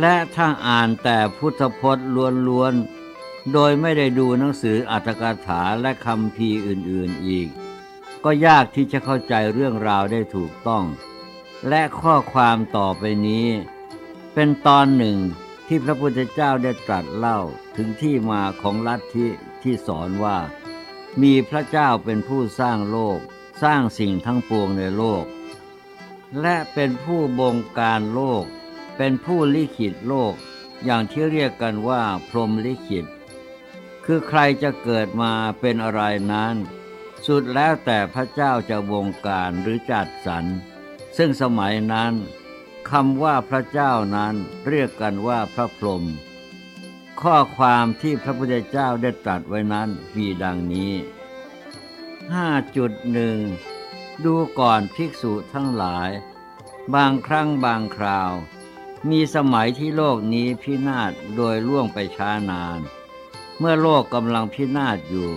และถ้าอ่านแต่พุทธพจน์ล้วนๆ โดยไม่ได้ดูหนังสืออัตถกถาและคำพีอื่นๆอีก ก็ยากที่จะเข้าใจเรื่องราวได้ถูกต้อง และข้อความต่อไปนี้ เป็นตอนหนึ่ง ที่พระพุทธเจ้าได้ตรัสเล่าถึงที่มาของลัทธิที่สอนว่า มีพระเจ้าเป็นผู้สร้างโลก สร้างสิ่งทั้งปวงในโลก และเป็นผู้บงการโลก เป็นผู้ลิขิตโลก อย่างที่เรียกกันว่าพรหมลิขิต คือใครจะเกิดมาเป็นอะไรนั้น สุดแล้วแต่พระเจ้าจะบงการหรือจัดสรรซึ่งสมัยนั้น คำว่าพระเจ้านั้นเรียกกันว่าพระพรหมข้อความที่พระพุทธเจ้าได้ตรัสไว้นั้นมีดังนี้ 5.1 ดูก่อนภิกษุทั้งหลาย บางครั้งบางคราว มีสมัยที่โลกนี้พินาศโดยล่วงไปช้านาน เมื่อโลกกำลังพินาศอยู่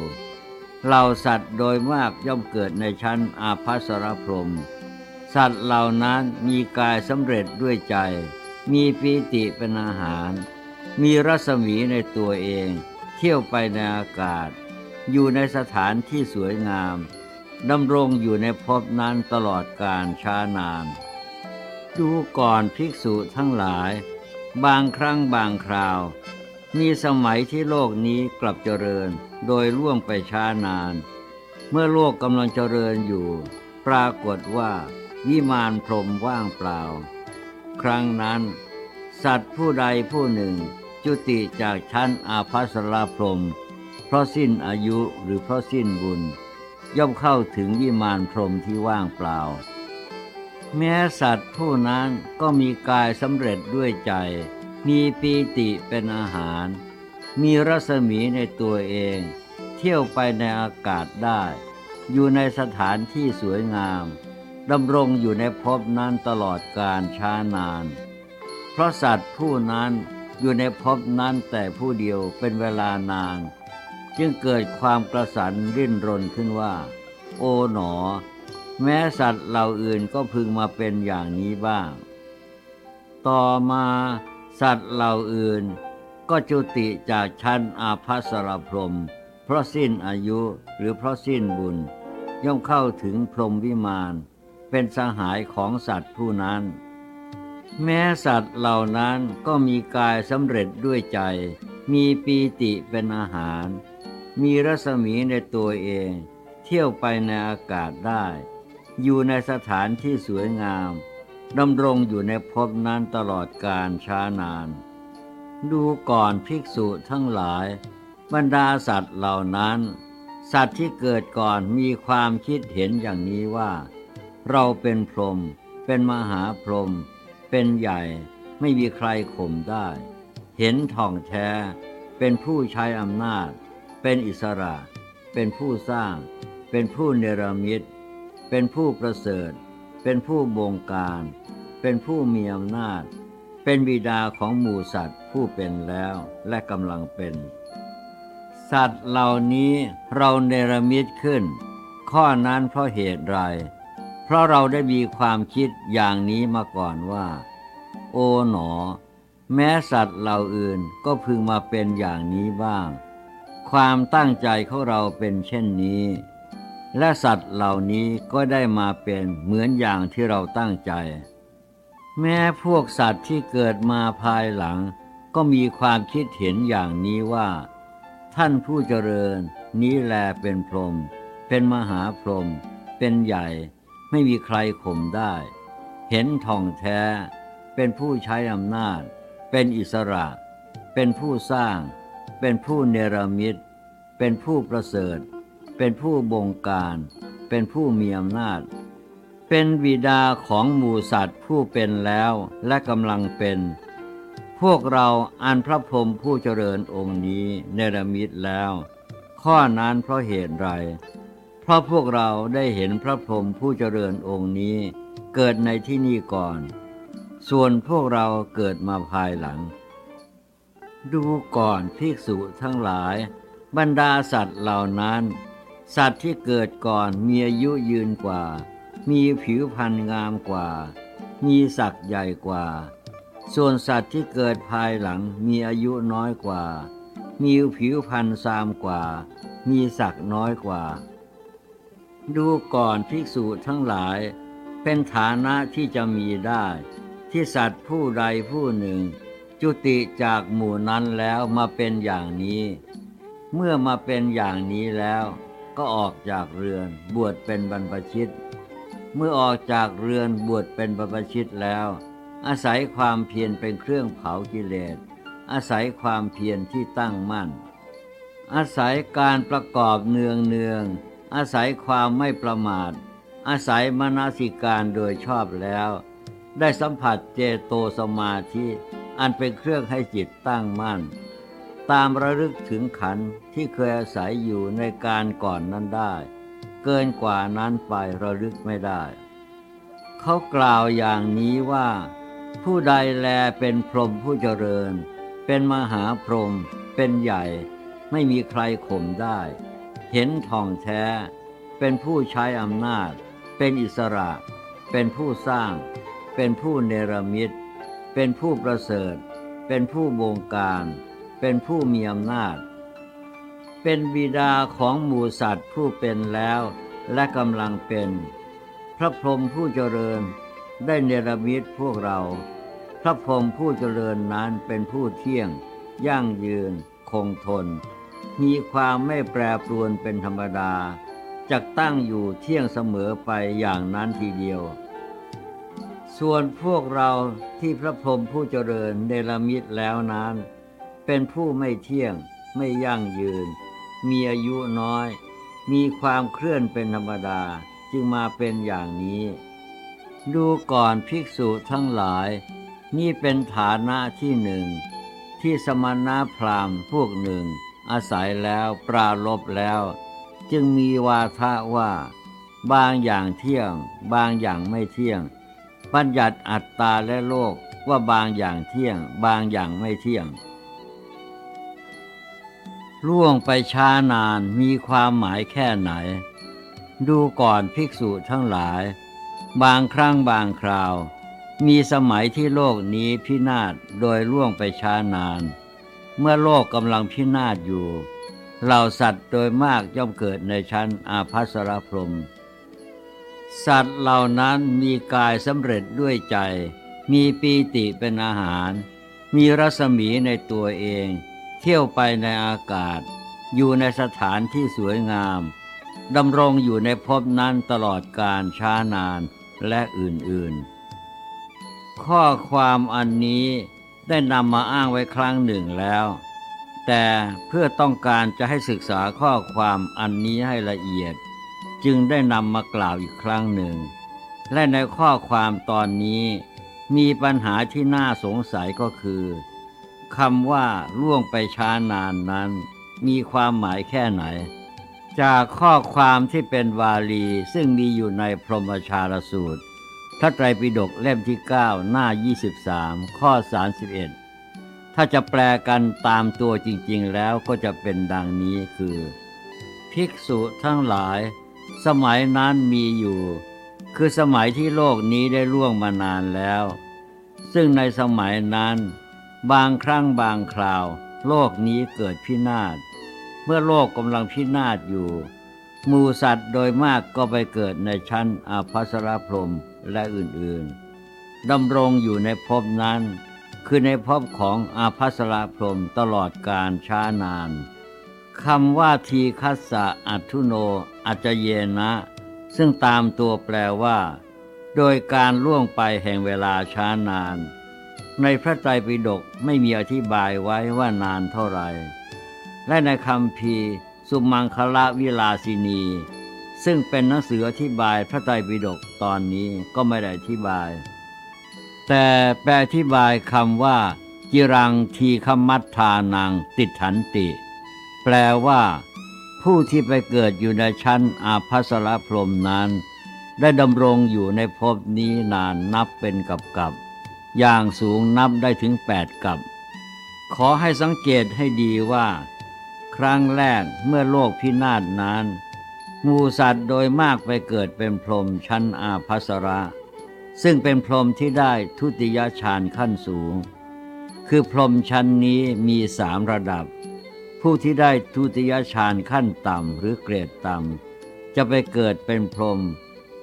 เหล่าสัตว์โดยมากย่อมเกิดในชั้นอาภัสรพรหม สัตว์เหล่านั้นมีกายสำเร็จด้วยใจ มีปีติเป็นอาหาร มีรัศมีในตัวเอง เที่ยวไปในอากาศ อยู่ในสถานที่สวยงามดำรงอยู่ในภพนั้นตลอดกาลช้านาน ดูก่อนภิกษุทั้งหลาย บางครั้งบางคราว มีสมัยที่โลกนี้กลับเจริญโดยล่วงไปช้านาน เมื่อโลกกำลังเจริญอยู่ ปรากฏว่า วิมานพรมว่างเปล่า ครั้งนั้น สัตว์ผู้ใดผู้หนึ่งจุติจากชั้นอาภัสราพรม เพราะสิ้นอายุหรือเพราะสิ้นบุญ ย่อมเข้าถึงวิมานพรมที่ว่างเปล่า แม้สัตว์ผู้นั้นก็มีกายสำเร็จด้วยใจ มีปีติเป็นอาหาร มีรัศมีในตัวเอง เที่ยวไปในอากาศได้ อยู่ในสถานที่สวยงาม ดำรงอยู่ในภพนั้นตลอดกาลช้านาน เพราะสัตว์ผู้นั้นอยู่ในภพนั้นแต่ผู้เดียวเป็นเวลานาน จึงเกิดความกระสันริ้นรนขึ้นว่า โอ๋หนอ แม้สัตว์เหล่าอื่นก็พึงมาเป็นอย่างนี้บ้าง ต่อมาสัตว์เหล่าอื่นก็จุติจากชั้นอาภัสรพรม เพราะสิ้นอายุหรือเพราะสิ้นบุญ ย่อมเข้าถึงพรหมวิมาน เป็นสหายของสัตว์ผู้นั้น แม้สัตว์เหล่านั้นก็มีกายสำเร็จด้วยใจ มีปีติเป็นอาหาร มีรัศมีในตัวเอง เที่ยวไปในอากาศได้ อยู่ในสถานที่สวยงามดำรงอยู่ในภพนั้นตลอดกาลช้านาน ดูก่อนภิกษุทั้งหลาย บรรดาสัตว์เหล่านั้น สัตว์ที่เกิดก่อนมีความคิดเห็นอย่างนี้ว่า เราเป็นพรหมเป็นมหาพรหมเป็นใหญ่ไม่มีใครข่มได้ เห็นท่องแท้ เป็นผู้ใช้อำนาจ เป็นอิสระ เป็นผู้สร้าง เป็นผู้เนรมิตเป็นผู้ประเสริฐ เป็นผู้บงการ เป็นผู้มีอำนาจ เป็นบิดาของหมู่สัตว์ผู้เป็นแล้วและกำลังเป็น สัตว์เหล่านี้เราเนรมิตขึ้น ข้อนั้นเพราะเหตุไร เพราะเราได้มีความคิดอย่างนี้มาก่อนว่า โอ๋หนอ แม้สัตว์เหล่าอื่นก็พึงมาเป็นอย่างนี้บ้าง ความตั้งใจของเราเป็นเช่นนี้ และสัตว์เหล่านี้ก็ได้มาเป็นเหมือนอย่างที่เราตั้งใจ แม้พวกสัตว์ที่เกิดมาภายหลัง ก็มีความคิดเห็นอย่างนี้ว่า ท่านผู้เจริญนี้แลเป็นพรหมเป็นมหาพรหมเป็นใหญ่ ไม่มีใครข่มได้ เห็นท่องแท้ เป็นผู้ใช้อำนาจ เป็นอิสระ เป็นผู้สร้าง เป็นผู้เนรมิต เป็นผู้ประเสริฐ เป็นผู้บงการ เป็นผู้มีอำนาจ เป็นบิดาของหมูสัตว์ผู้เป็นแล้วและกำลังเป็น พวกเราอันพระพรหมผู้เจริญองค์นี้เนรมิตแล้ว ข้อนั้นเพราะเหตุไร เพราะพวกเราได้เห็นพระพรหมผู้เจริญองค์นี้ เกิดในที่นี่ก่อน ส่วนพวกเราเกิดมาภายหลัง ดูก่อนภิกษุทั้งหลาย บรรดาสัตว์เหล่านั้น สัตว์ที่เกิดก่อนมีอายุยืนกว่า มีผิวพรรณงามกว่า มีศักย์ใหญ่กว่า ส่วนสัตว์ที่เกิดภายหลังมีอายุน้อยกว่า มีผิวพรรณซามกว่า มีศักย์น้อยกว่า ดูก่อนภิกษุทั้งหลาย เป็นฐานะที่จะมีได้ ที่สัตว์ผู้ใดผู้หนึ่ง จุติจากหมู่นั้นแล้วมาเป็นอย่างนี้ เมื่อมาเป็นอย่างนี้แล้ว ก็ออกจากเรือนบวชเป็นบรรพชิต เมื่อออกจากเรือนบวชเป็นบรรพชิตแล้ว อาศัยความเพียรเป็นเครื่องเผากิเลส อาศัยความเพียรที่ตั้งมั่น อาศัยการประกอบเนืองเนือง อาศัยความไม่ประมาท อาศัยมนสิการโดยชอบแล้ว ได้สัมผัสเจโตสมาธิ อันเป็นเครื่องให้จิตตั้งมั่น ตามระลึกถึงขันที่เคยอาศัยอยู่ในการก่อนนั้นได้ เกินกว่านั้นไประลึกไม่ได้ เขากล่าวอย่างนี้ว่า ผู้ใดแลเป็นพรหมผู้เจริญ เป็นมหาพรหมเป็นใหญ่ ไม่มีใครข่มได้ เห็นท่องแท้ เป็นผู้ใช้อำนาจ เป็นอิสระ เป็นผู้สร้าง เป็นผู้เนรมิต เป็นผู้ประเสริฐ เป็นผู้บงการ เป็นผู้มีอำนาจ เป็นบิดาของหมูสัตว์ผู้เป็นแล้วและกำลังเป็น พระพรหมผู้เจริญได้เนรมิตพวกเรา พระพรหมผู้เจริญนั้นเป็นผู้เที่ยง ยั่งยืน คงทน มีความไม่แปรปรวนเป็นธรรมดาจะตั้งอยู่เที่ยงเสมอไปอย่างนั้นทีเดียว ส่วนพวกเราที่พระพรหมผู้เจริญเนรมิตแล้วนั้น เป็นผู้ไม่เที่ยงไม่ยั่งยืน มีอายุน้อย มีความเคลื่อนเป็นธรรมดาจึงมาเป็นอย่างนี้ ดูก่อนภิกษุทั้งหลาย นี่เป็นฐานะที่หนึ่ง ที่สมณะพราหมณ์พวกหนึ่ง อาศัยแล้วปราลบแล้ว จึงมีวาทะว่า บางอย่างเที่ยง บางอย่างไม่เที่ยงบัญญัติอัตตาและโลกว่าบางอย่างเที่ยง บางอย่างไม่เที่ยง ล่วงไปช้านานมีความหมายแค่ไหน ดูก่อนภิกษุทั้งหลาย บางครั้งบางคราว มีสมัยที่โลกนี้พินาศโดยล่วงไปช้านาน เมื่อโลกกำลังพินาศอยู่ เหล่าสัตว์โดยมากย่อมเกิดในชั้นอาภัสรพรม สัตว์เหล่านั้นมีกายสำเร็จด้วยใจ มีปีติเป็นอาหาร มีรัศมีในตัวเอง เที่ยวไปในอากาศ อยู่ในสถานที่สวยงามดำรงอยู่ในภพนั้นตลอดการช้านานและอื่นๆ ข้อความอันนี้ ได้นำมาอ้างไว้ครั้งหนึ่งแล้ว แต่เพื่อต้องการจะให้ศึกษาข้อความอันนี้ให้ละเอียด จึงได้นำมากล่าวอีกครั้งหนึ่ง และในข้อความตอนนี้มีปัญหาที่น่าสงสัยก็คือคำว่าล่วงไปช้านานนั้น มีความหมายแค่ไหน จากข้อความที่เป็นวาลีซึ่งมีอยู่ในพรหมชาลสูตร พระไตรปิฎกเล่มที่ 9 หน้า 23 ข้อ 31 ถ้าจะแปลกันตามตัวจริงๆแล้วก็จะเป็นดังนี้คือ ภิกษุทั้งหลาย สมัยนั้นมีอยู่ คือสมัยที่โลกนี้ได้ล่วงมานานแล้ว ซึ่งในสมัยนั้น บางครั้งบางคราว โลกนี้เกิดพินาศ เมื่อโลกกำลังพินาศอยู่ มูสัตว์โดยมากก็ไปเกิดในชั้นอาภัสรพรม และอื่นๆดำรงอยู่ในภพนั้น คือในภพของอาภัสรพรมตลอดการช้านานคำว่าทีคัสสะอัทุโน อัจเยนะ ซึ่งตามตัวแปลว่า โดยการล่วงไปแห่งเวลาช้านาน ในพระไตรปิฎกไม่มีอธิบายไว้ว่านานเท่าไหร่ และในคำพีสุมังคละวิลาสินี ซึ่งเป็นหนังสืออธิบายพระไตรปิฎกตอนนี้ก็ไม่ได้อธิบาย แต่แปลอธิบายคำว่า จิรังทีคมัตทานังติดถันติ แปลว่า ผู้ที่ไปเกิดอยู่ในชั้นอาภัสรพรมนั้น ได้ดำรงอยู่ในภพนี้นานนับเป็นกับกับ อย่างสูงนับได้ถึงแปดกับ ขอให้สังเกตให้ดีว่า ครั้งแรกเมื่อโลกพินาศนั้น มูสัตว์โดยมากไปเกิดเป็นพรหมชั้นอาภัสระ ซึ่งเป็นพรหมที่ได้ทุติยฌานขั้นสูง คือพรหมชั้นนี้มีสามระดับ ผู้ที่ได้ทุติยฌานขั้นต่ำหรือเกรดต่ำจะไปเกิดเป็นพรหม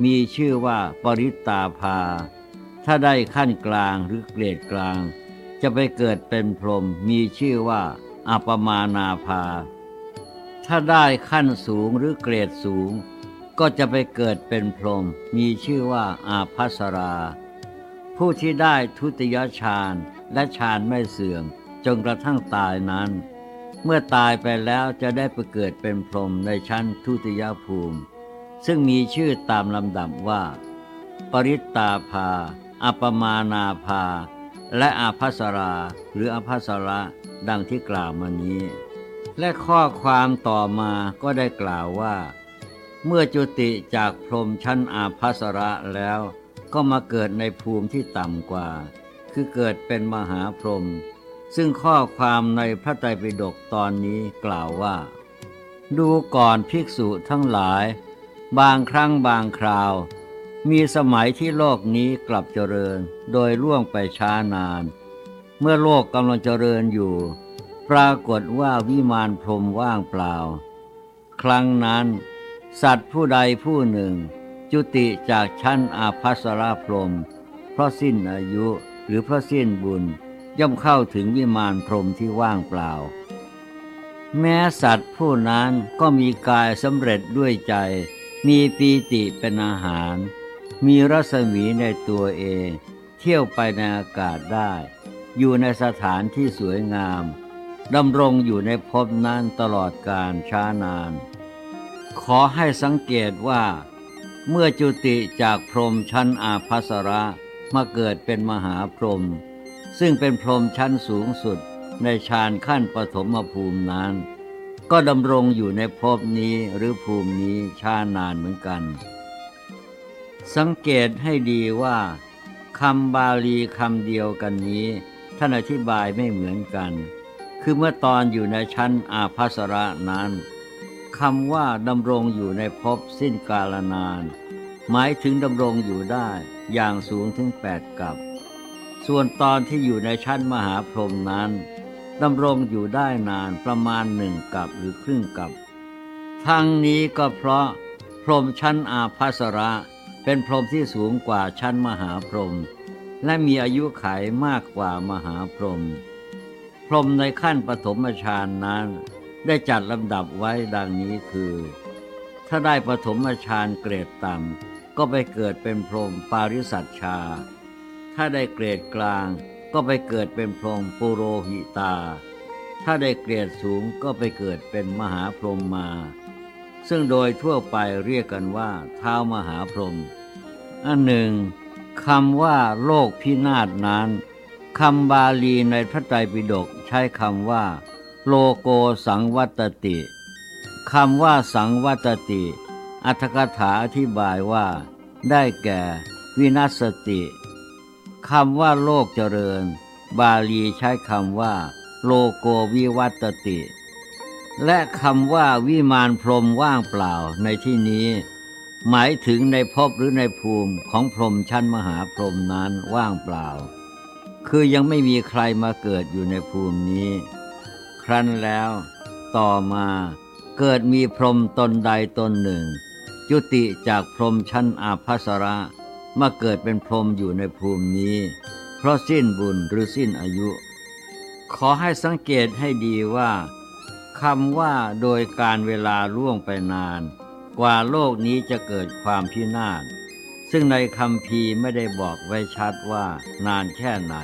มีชื่อว่าปริตตาภา ถ้าได้ขั้นกลางหรือเกรดกลาง จะไปเกิดเป็นพรหมมีชื่อว่าอัปมานาภา ถ้าได้ขั้นสูงหรือเกรดสูง ก็จะไปเกิดเป็นพรหมมีชื่อว่าอาภัสรา ผู้ที่ได้ทุติยฌานและฌานไม่เสื่อมจนกระทั่งตายนั้น เมื่อตายไปแล้วจะได้ไปเกิดเป็นพรหมในชั้นทุติยภูมิ ซึ่งมีชื่อตามลำดับว่า ปริตตาภา อัปมานาภา และอาภัสราหรืออาภัสระดังที่กล่าวมานี้ และข้อความต่อมาก็ได้กล่าวว่า เมื่อจุติจากพรมชั้นอาภัสระแล้ว ก็มาเกิดในภูมิที่ต่ำกว่า คือเกิดเป็นมหาพรหมซึ่งข้อความในพระไตรปิฎกตอนนี้กล่าวว่า ดูก่อนภิกษุทั้งหลาย บางครั้งบางคราว มีสมัยที่โลกนี้กลับเจริญโดยล่วงไปช้านาน เมื่อโลกกำลังเจริญอยู่ ปรากฏว่าวิมานพรมว่างเปล่า ครั้งนั้น สัตว์ผู้ใดผู้หนึ่ง จุติจากชั้นอาภัสราพรม เพราะสิ้นอายุหรือเพราะสิ้นบุญย่อมเข้าถึงวิมานพรมที่ว่างเปล่า แม้สัตว์ผู้นั้นก็มีกายสำเร็จด้วยใจ มีปีติเป็นอาหาร มีรัศมีในตัวเอง เที่ยวไปในอากาศได้ อยู่ในสถานที่สวยงาม ดำรงอยู่ในภพนั้นตลอดกาลช้านาน ขอให้สังเกตว่า เมื่อจุติจากพรหมชั้นอาภัสระมาเกิดเป็นมหาพรหมซึ่งเป็นพรหมชั้นสูงสุดในฌานขั้นปฐมภูมินั้น ก็ดำรงอยู่ในภพนี้หรือภูมินี้ช้านานเหมือนกัน สังเกตให้ดีว่าคำบาลีคำเดียวกันนี้ ท่านอธิบายไม่เหมือนกัน คือเมื่อตอนอยู่ในชั้นอาภัสระนั้นคำว่าดำรงอยู่ในภพสิ้นกาลนาน หมายถึงดำรงอยู่ได้อย่างสูงถึงแปดกับ ส่วนตอนที่อยู่ในชั้นมหาพรหมนั้นดำรงอยู่ได้นานประมาณหนึ่งกับหรือครึ่งกับ ทั้งนี้ก็เพราะพรหมชั้นอาภัสระเป็นพรหมที่สูงกว่าชั้นมหาพรหมและมีอายุขัยมากกว่ามหาพรหม รหมในขั้นปฐมฌานนั้น ได้จัดลำดับไว้ดังนี้คือ ถ้าได้ปฐมฌานเกรดต่ำก็ไปเกิดเป็นพรหมปาริสัชชา ถ้าได้เกรดกลางก็ไปเกิดเป็นพรหมปุโรหิตา ถ้าได้เกรดสูงก็ไปเกิดเป็นมหาพรหมมา ซึ่งโดยทั่วไปเรียกกันว่าเท้ามหาพรหมอันหนึ่งคำว่าโลกพินาศนั้นคำบาลีในพระไตรปิฎก ช้คำว่า โลโกสังวัตติคำว่าสังวัตติ อัตถกถาอธิบายว่า ได้แก่ วินัสติคำว่าโลกเจริญ บาลีใช้คำว่า โลโกวิวัตติ และคำว่าวิมานพรมว่างเปล่าในที่นี้ หมายถึงในภพหรือในภูมิของพรมชั้นมหาพรมนั้นว่างเปล่า คือยังไม่มีใครมาเกิดอยู่ในภูมินี้ ครั้นแล้วต่อมาเกิดมีพรหมตนใดตนหนึ่ง จุติจากพรหมชั้นอาภัสระมาเกิดเป็นพรหมอยู่ในภูมินี้ เพราะสิ้นบุญหรือสิ้นอายุ ขอให้สังเกตให้ดีว่าคำว่าโดยการเวลาล่วงไปนาน กว่าโลกนี้จะเกิดความพินาศ ซึ่งในคำพีไม่ได้บอกไว้ชัดว่านานแค่ไหน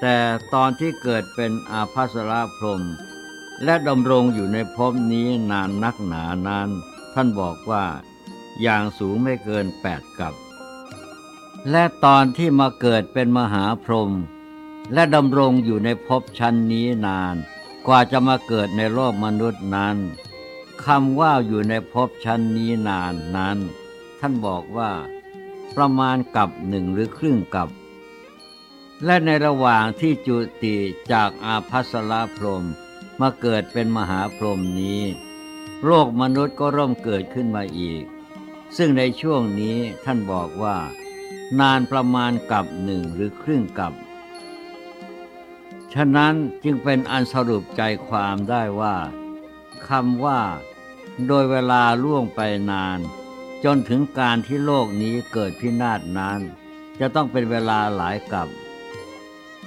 แต่ตอนที่เกิดเป็นอาภัสราพรม และดำรงอยู่ในภพนี้นานนักหนานั้น ท่านบอกว่า อย่างสูงไม่เกินแปดกับ และตอนที่มาเกิดเป็นมหาพรหมและดำรงอยู่ในภพชั้นนี้นาน กว่าจะมาเกิดในโลกมนุษย์นั้นคำว่าอยู่ในภพชั้นนี้นานนั้น ท่านบอกว่า ประมาณกับหนึ่งหรือครึ่งกับ และในระหว่างที่จุติจากอาภัสราพรมมาเกิดเป็นมหาพรหมนี้ โลกมนุษย์ก็ร่มเกิดขึ้นมาอีก ซึ่งในช่วงนี้ท่านบอกว่า นานประมาณกับหนึ่งหรือครึ่งกับ ฉะนั้นจึงเป็นอันสรุปใจความได้ว่าคำว่า โดยเวลาล่วงไปนาน จนถึงการที่โลกนี้เกิดพินาศนั้น จะต้องเป็นเวลาหลายกับ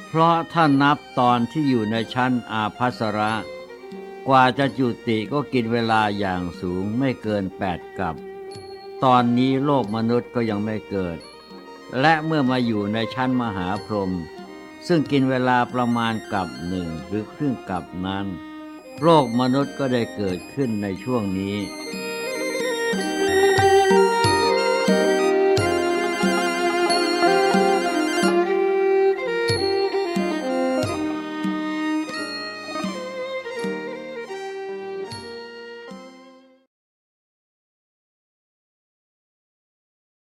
เพราะถ้านับตอนที่อยู่ในชั้นอาภัสระ กว่าจะจุติก็กินเวลาอย่างสูงไม่เกินแปดกับ ตอนนี้โลกมนุษย์ก็ยังไม่เกิด และเมื่อมาอยู่ในชั้นมหาพรหมซึ่งกินเวลาประมาณกับหนึ่งหรือครึ่งกับนั้น โลกมนุษย์ก็ได้เกิดขึ้นในช่วงนี้「